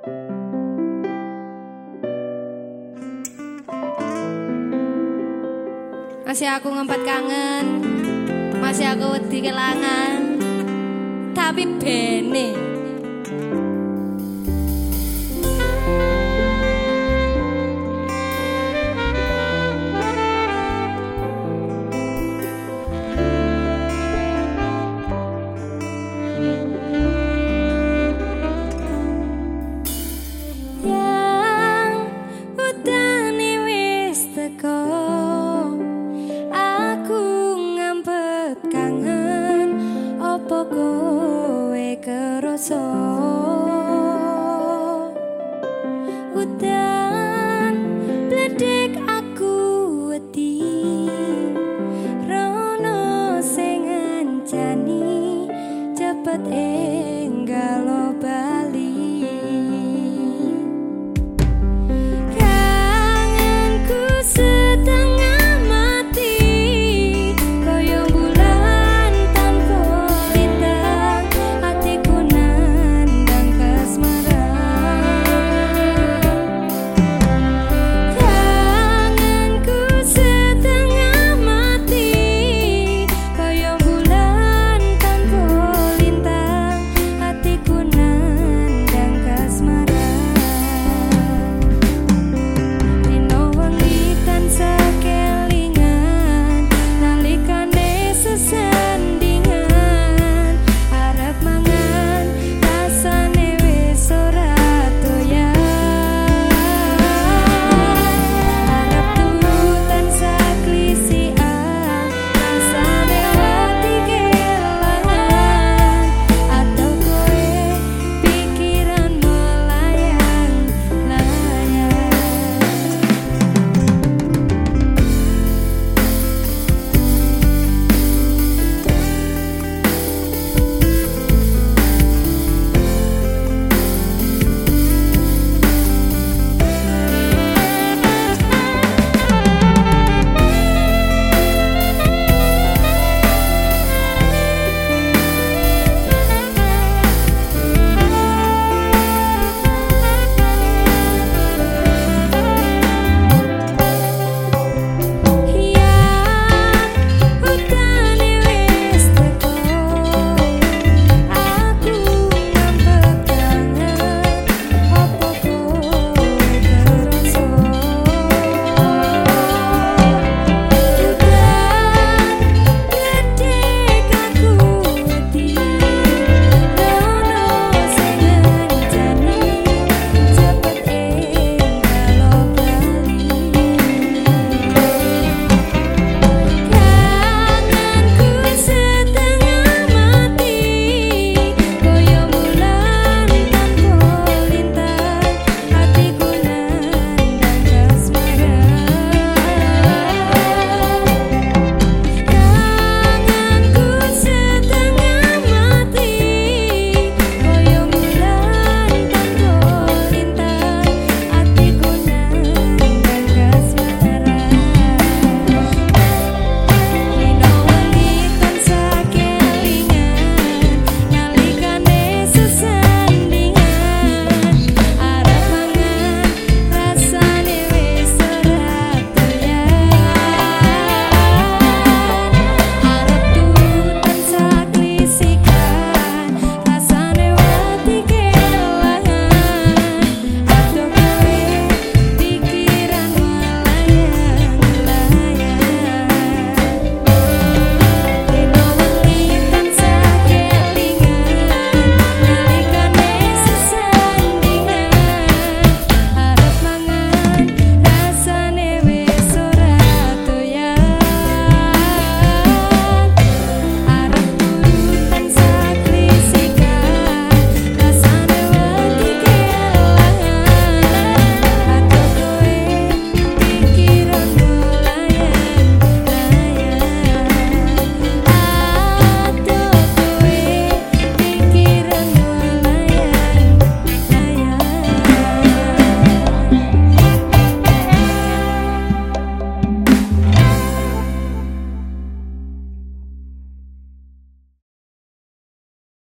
Masih aku ngempet kangen Masih aku wedi kelangan Tapi bene. Yang くて